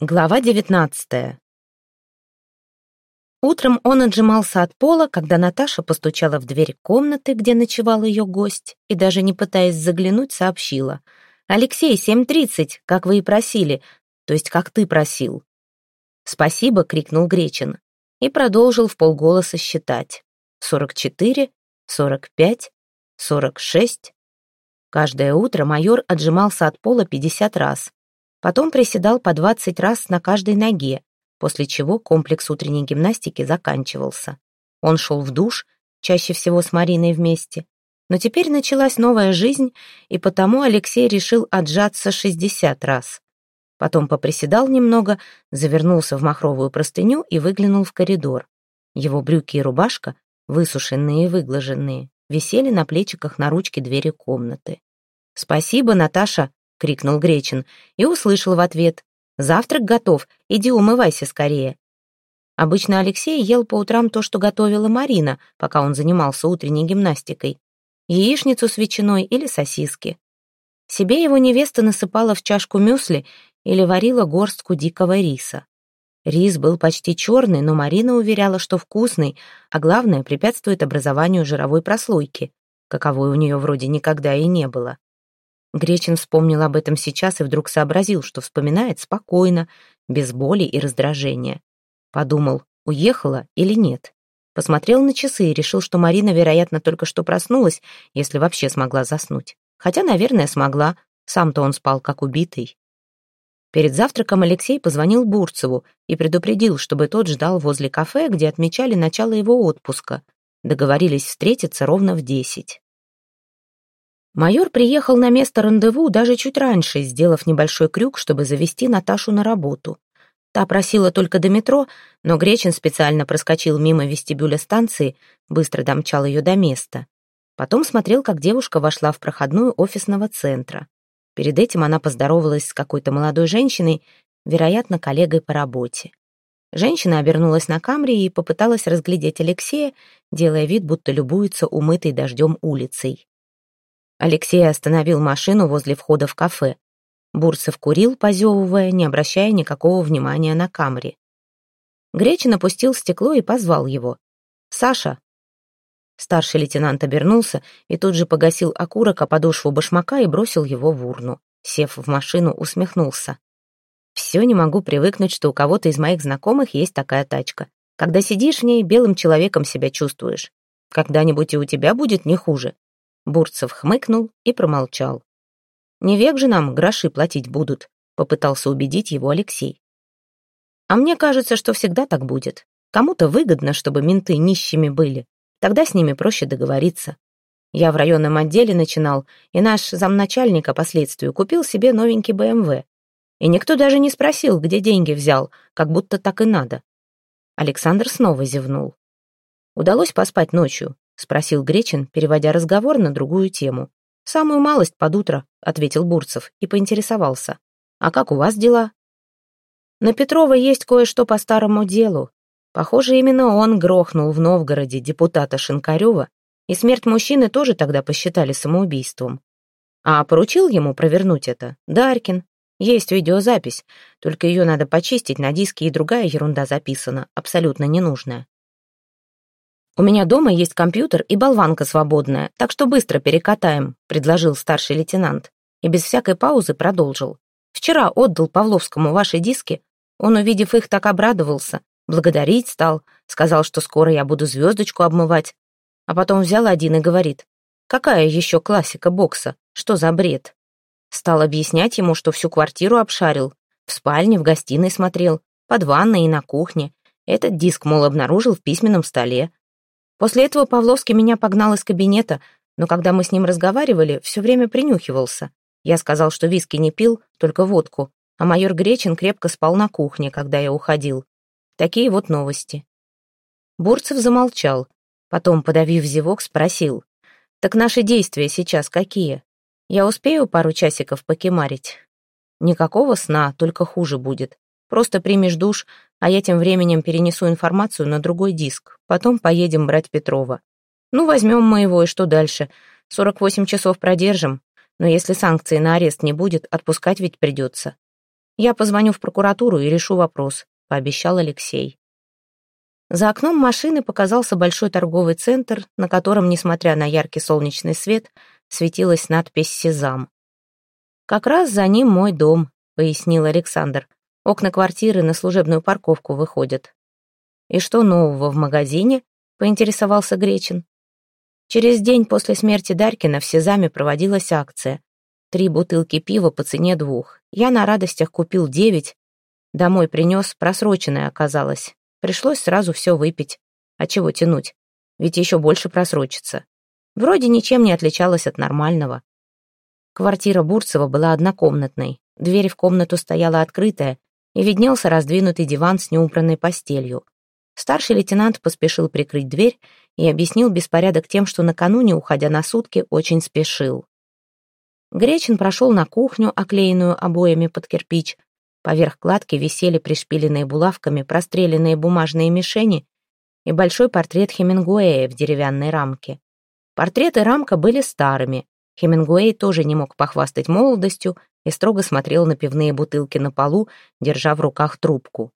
Глава девятнадцатая. Утром он отжимался от пола, когда Наташа постучала в дверь комнаты, где ночевал ее гость, и даже не пытаясь заглянуть, сообщила. «Алексей, семь тридцать, как вы и просили, то есть как ты просил». «Спасибо», — крикнул Гречин, и продолжил в полголоса считать. «Сорок четыре, сорок пять, сорок шесть». Каждое утро майор отжимался от пола пятьдесят раз, Потом приседал по 20 раз на каждой ноге, после чего комплекс утренней гимнастики заканчивался. Он шел в душ, чаще всего с Мариной вместе. Но теперь началась новая жизнь, и потому Алексей решил отжаться 60 раз. Потом поприседал немного, завернулся в махровую простыню и выглянул в коридор. Его брюки и рубашка, высушенные и выглаженные, висели на плечиках на ручке двери комнаты. «Спасибо, Наташа», — крикнул Гречин, и услышал в ответ. «Завтрак готов, иди умывайся скорее». Обычно Алексей ел по утрам то, что готовила Марина, пока он занимался утренней гимнастикой. Яичницу с ветчиной или сосиски. Себе его невеста насыпала в чашку мюсли или варила горстку дикого риса. Рис был почти черный, но Марина уверяла, что вкусный, а главное, препятствует образованию жировой прослойки, каковой у нее вроде никогда и не было. Гречин вспомнил об этом сейчас и вдруг сообразил, что вспоминает спокойно, без боли и раздражения. Подумал, уехала или нет. Посмотрел на часы и решил, что Марина, вероятно, только что проснулась, если вообще смогла заснуть. Хотя, наверное, смогла. Сам-то он спал как убитый. Перед завтраком Алексей позвонил Бурцеву и предупредил, чтобы тот ждал возле кафе, где отмечали начало его отпуска. Договорились встретиться ровно в десять. Майор приехал на место рандеву даже чуть раньше, сделав небольшой крюк, чтобы завести Наташу на работу. Та просила только до метро, но Гречин специально проскочил мимо вестибюля станции, быстро домчал ее до места. Потом смотрел, как девушка вошла в проходную офисного центра. Перед этим она поздоровалась с какой-то молодой женщиной, вероятно, коллегой по работе. Женщина обернулась на камре и попыталась разглядеть Алексея, делая вид, будто любуется умытой дождем улицей. Алексей остановил машину возле входа в кафе. Бурцев курил, позевывая, не обращая никакого внимания на камере. Гречин опустил стекло и позвал его. «Саша!» Старший лейтенант обернулся и тут же погасил окурок о подошву башмака и бросил его в урну. Сев в машину, усмехнулся. «Все не могу привыкнуть, что у кого-то из моих знакомых есть такая тачка. Когда сидишь в ней, белым человеком себя чувствуешь. Когда-нибудь и у тебя будет не хуже. Бурцев хмыкнул и промолчал. «Не век же нам гроши платить будут», — попытался убедить его Алексей. «А мне кажется, что всегда так будет. Кому-то выгодно, чтобы менты нищими были. Тогда с ними проще договориться. Я в районном отделе начинал, и наш замначальник о последствию купил себе новенький БМВ. И никто даже не спросил, где деньги взял, как будто так и надо. Александр снова зевнул. Удалось поспать ночью, — спросил Гречин, переводя разговор на другую тему. «Самую малость под утро», — ответил Бурцев и поинтересовался. «А как у вас дела?» «На Петрова есть кое-что по старому делу. Похоже, именно он грохнул в Новгороде депутата Шинкарева, и смерть мужчины тоже тогда посчитали самоубийством. А поручил ему провернуть это Даркин. Есть видеозапись, только ее надо почистить на диске, и другая ерунда записана, абсолютно ненужная. «У меня дома есть компьютер и болванка свободная, так что быстро перекатаем», — предложил старший лейтенант. И без всякой паузы продолжил. «Вчера отдал Павловскому ваши диски. Он, увидев их, так обрадовался. Благодарить стал. Сказал, что скоро я буду звездочку обмывать. А потом взял один и говорит. Какая еще классика бокса? Что за бред? Стал объяснять ему, что всю квартиру обшарил. В спальне, в гостиной смотрел. Под ванной и на кухне. Этот диск, мол, обнаружил в письменном столе. После этого Павловский меня погнал из кабинета, но когда мы с ним разговаривали, все время принюхивался. Я сказал, что виски не пил, только водку, а майор Гречин крепко спал на кухне, когда я уходил. Такие вот новости. Бурцев замолчал, потом, подавив зевок, спросил. «Так наши действия сейчас какие? Я успею пару часиков покемарить?» «Никакого сна, только хуже будет. Просто примешь душ, а я тем временем перенесу информацию на другой диск. Потом поедем брать Петрова. Ну, возьмем мы его, и что дальше? 48 часов продержим. Но если санкции на арест не будет, отпускать ведь придется. Я позвоню в прокуратуру и решу вопрос», — пообещал Алексей. За окном машины показался большой торговый центр, на котором, несмотря на яркий солнечный свет, светилась надпись «Сезам». «Как раз за ним мой дом», — пояснил Александр. «Окна квартиры на служебную парковку выходят». «И что нового в магазине?» — поинтересовался Гречин. Через день после смерти Дарькина в Сезаме проводилась акция. Три бутылки пива по цене двух. Я на радостях купил девять. Домой принес, просроченное оказалось. Пришлось сразу все выпить. А чего тянуть? Ведь еще больше просрочится. Вроде ничем не отличалась от нормального. Квартира Бурцева была однокомнатной. Дверь в комнату стояла открытая, и виднелся раздвинутый диван с неубранной постелью. Старший лейтенант поспешил прикрыть дверь и объяснил беспорядок тем, что накануне, уходя на сутки, очень спешил. Гречин прошел на кухню, оклеенную обоями под кирпич. Поверх кладки висели пришпиленные булавками простреленные бумажные мишени и большой портрет Хемингуэя в деревянной рамке. Портрет и рамка были старыми. Хемингуэй тоже не мог похвастать молодостью и строго смотрел на пивные бутылки на полу, держа в руках трубку.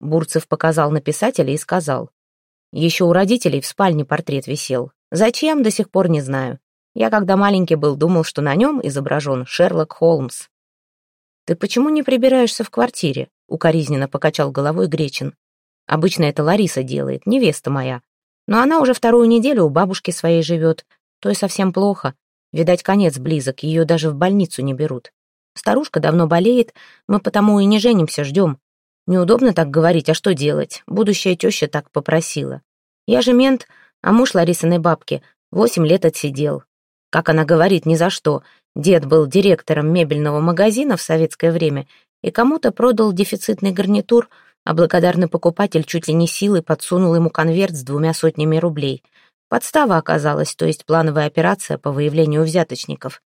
Бурцев показал на писателя и сказал. Еще у родителей в спальне портрет висел. Зачем, до сих пор не знаю. Я, когда маленький был, думал, что на нем изображен Шерлок Холмс. «Ты почему не прибираешься в квартире?» — укоризненно покачал головой Гречин. «Обычно это Лариса делает, невеста моя. Но она уже вторую неделю у бабушки своей живет. То и совсем плохо. Видать, конец близок, ее даже в больницу не берут. Старушка давно болеет, мы потому и не женимся, ждем. Неудобно так говорить, а что делать? Будущая теща так попросила. Я же мент, а муж Ларисиной бабки восемь лет отсидел. Как она говорит, ни за что. Дед был директором мебельного магазина в советское время и кому-то продал дефицитный гарнитур, а благодарный покупатель чуть ли не силой подсунул ему конверт с двумя сотнями рублей. Подстава оказалась, то есть плановая операция по выявлению взяточников.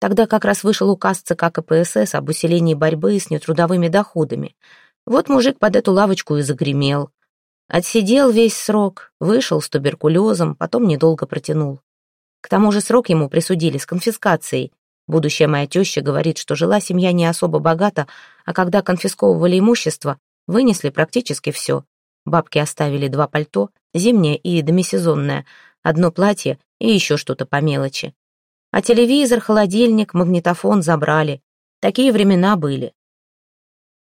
Тогда как раз вышел указ ЦК КПСС об усилении борьбы с нетрудовыми доходами — вот мужик под эту лавочку и загремел. Отсидел весь срок, вышел с туберкулезом, потом недолго протянул. К тому же срок ему присудили с конфискацией. Будущая моя теща говорит, что жила семья не особо богата, а когда конфисковывали имущество, вынесли практически все. Бабки оставили два пальто, зимнее и демисезонное, одно платье и еще что-то по мелочи. А телевизор, холодильник, магнитофон забрали. Такие времена были.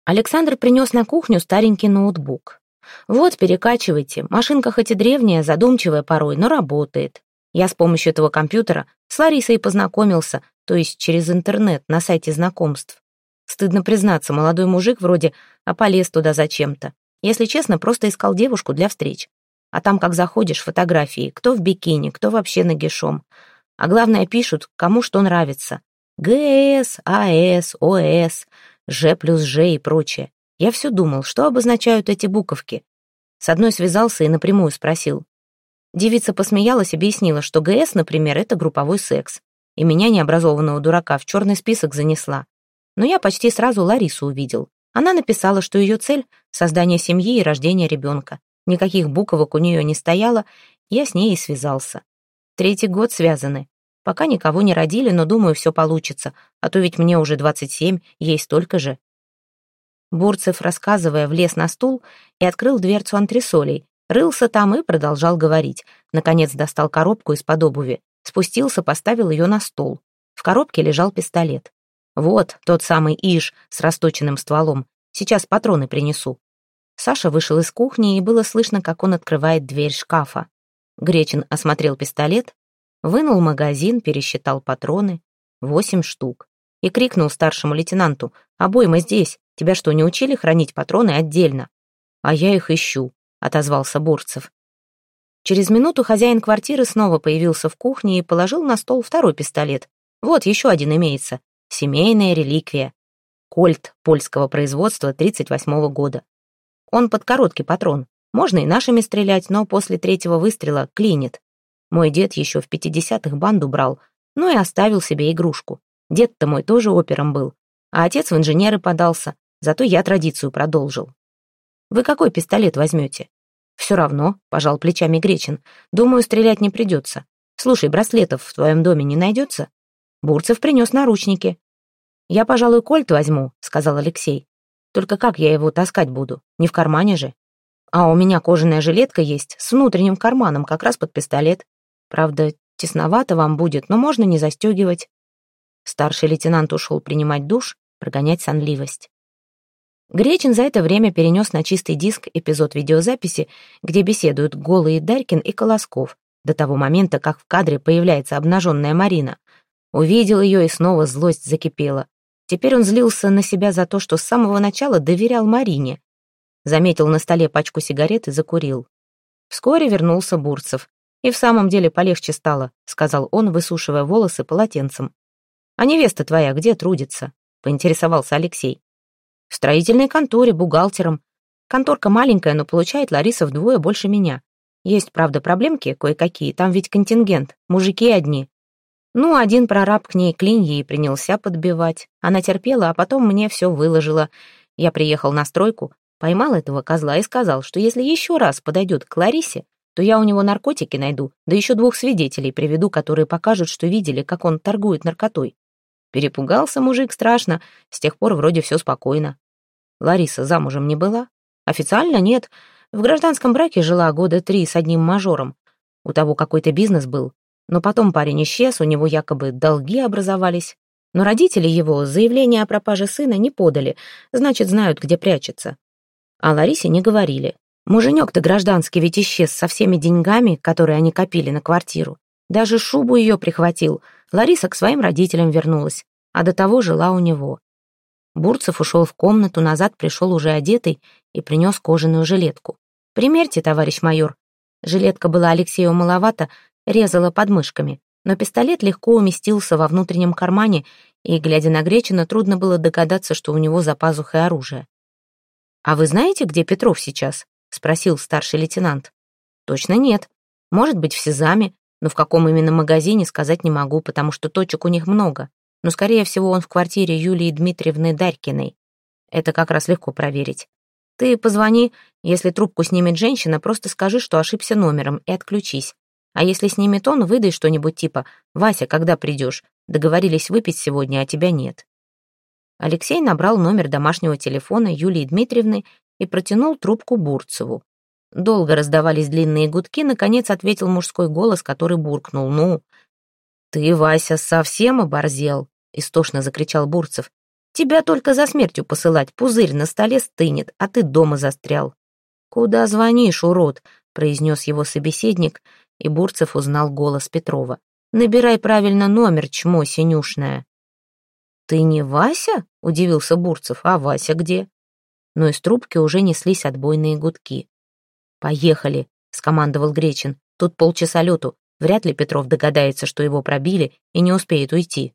Александр принес на кухню старенький ноутбук. «Вот, перекачивайте. Машинка хоть и древняя, задумчивая порой, но работает. Я с помощью этого компьютера с Ларисой познакомился, то есть через интернет, на сайте знакомств. Стыдно признаться, молодой мужик вроде, а полез туда зачем-то. Если честно, просто искал девушку для встреч. А там, как заходишь, фотографии, кто в бикини, кто вообще нагишом. А главное, пишут, кому что нравится. ГС, АС, ОС, Ж плюс Ж и прочее. Я все думал, что обозначают эти буковки. С одной связался и напрямую спросил. Девица посмеялась, объяснила, что ГС, например, это групповой секс. И меня, необразованного дурака, в черный список занесла. Но я почти сразу Ларису увидел. Она написала, что ее цель — создание семьи и рождение ребенка. Никаких буквок у нее не стояло, я с ней и связался. Третий год связаны. Пока никого не родили, но думаю, все получится, а то ведь мне уже двадцать семь, ей столько же. Бурцев, рассказывая, влез на стул и открыл дверцу антресолей. Рылся там и продолжал говорить. Наконец достал коробку из-под обуви. Спустился, поставил ее на стол. В коробке лежал пистолет. Вот тот самый Иш с расточенным стволом. Сейчас патроны принесу. Саша вышел из кухни, и было слышно, как он открывает дверь шкафа. Гречин осмотрел пистолет, Вынул магазин, пересчитал патроны. Восемь штук. И крикнул старшему лейтенанту. «Обойма здесь. Тебя что, не учили хранить патроны отдельно?» «А я их ищу», — отозвался Бурцев. Через минуту хозяин квартиры снова появился в кухне и положил на стол второй пистолет. Вот еще один имеется. Семейная реликвия. Кольт польского производства 38-го года. Он под короткий патрон. Можно и нашими стрелять, но после третьего выстрела клинит. Мой дед еще в пятидесятых банду брал, ну и оставил себе игрушку. Дед-то мой тоже опером был, а отец в инженеры подался, зато я традицию продолжил. Вы какой пистолет возьмете? Все равно, пожал плечами Гречин. Думаю, стрелять не придется. Слушай, браслетов в твоем доме не найдется? Бурцев принес наручники. «Я, пожалуй, кольт возьму», — сказал Алексей. «Только как я его таскать буду? Не в кармане же. А у меня кожаная жилетка есть с внутренним карманом, как раз под пистолет. Правда, тесновато вам будет, но можно не застегивать». Старший лейтенант ушел принимать душ, прогонять сонливость. Гречин за это время перенес на чистый диск эпизод видеозаписи, где беседуют голые Дарькин и Колосков, до того момента, как в кадре появляется обнаженная Марина. Увидел ее, и снова злость закипела. Теперь он злился на себя за то, что с самого начала доверял Марине. Заметил на столе пачку сигарет и закурил. Вскоре вернулся Бурцев. «И в самом деле полегче стало», — сказал он, высушивая волосы полотенцем. «А невеста твоя где трудится?» — поинтересовался Алексей. «В строительной конторе, бухгалтером. Конторка маленькая, но получает Лариса вдвое больше меня. Есть, правда, проблемки кое-какие, там ведь контингент, мужики одни. Ну, один прораб к ней клиньи и принялся подбивать. Она терпела, а потом мне все выложила. Я приехал на стройку, поймал этого козла и сказал, что если еще раз подойдет к Ларисе, то я у него наркотики найду, да еще двух свидетелей приведу, которые покажут, что видели, как он торгует наркотой. Перепугался мужик страшно, с тех пор вроде все спокойно. Лариса замужем не была? Официально нет. В гражданском браке жила года три с одним мажором. У того какой-то бизнес был, но потом парень исчез, у него якобы долги образовались. Но родители его заявление о пропаже сына не подали, значит, знают, где прячется. А Ларисе не говорили. Муженек-то гражданский ведь исчез со всеми деньгами, которые они копили на квартиру. Даже шубу ее прихватил. Лариса к своим родителям вернулась, а до того жила у него. Бурцев ушел в комнату, назад пришел уже одетый и принес кожаную жилетку. «Примерьте, товарищ майор». Жилетка была Алексею маловато, резала подмышками, но пистолет легко уместился во внутреннем кармане, и, глядя на Гречина, трудно было догадаться, что у него за пазухой оружие. «А вы знаете, где Петров сейчас?» — спросил старший лейтенант. «Точно нет. Может быть, в Сезаме, но в каком именно магазине сказать не могу, потому что точек у них много. Но, скорее всего, он в квартире Юлии Дмитриевны Дарькиной. Это как раз легко проверить. Ты позвони, если трубку снимет женщина, просто скажи, что ошибся номером, и отключись. А если снимет он, выдай что-нибудь типа «Вася, когда придешь? Договорились выпить сегодня, а тебя нет». Алексей набрал номер домашнего телефона Юлии Дмитриевны и протянул трубку Бурцеву. Долго раздавались длинные гудки, наконец ответил мужской голос, который буркнул «Ну». «Ты, Вася, совсем оборзел?» — истошно закричал Бурцев. «Тебя только за смертью посылать, пузырь на столе стынет, а ты дома застрял». «Куда звонишь, урод?» — произнес его собеседник — и Бурцев узнал голос Петрова. «Набирай правильно номер, чмо синюшное». «Ты не Вася?» — удивился Бурцев. «А Вася где?» Но из трубки уже неслись отбойные гудки. «Поехали», — скомандовал Гречин. «Тут полчаса лету. Вряд ли Петров догадается, что его пробили, и не успеет уйти».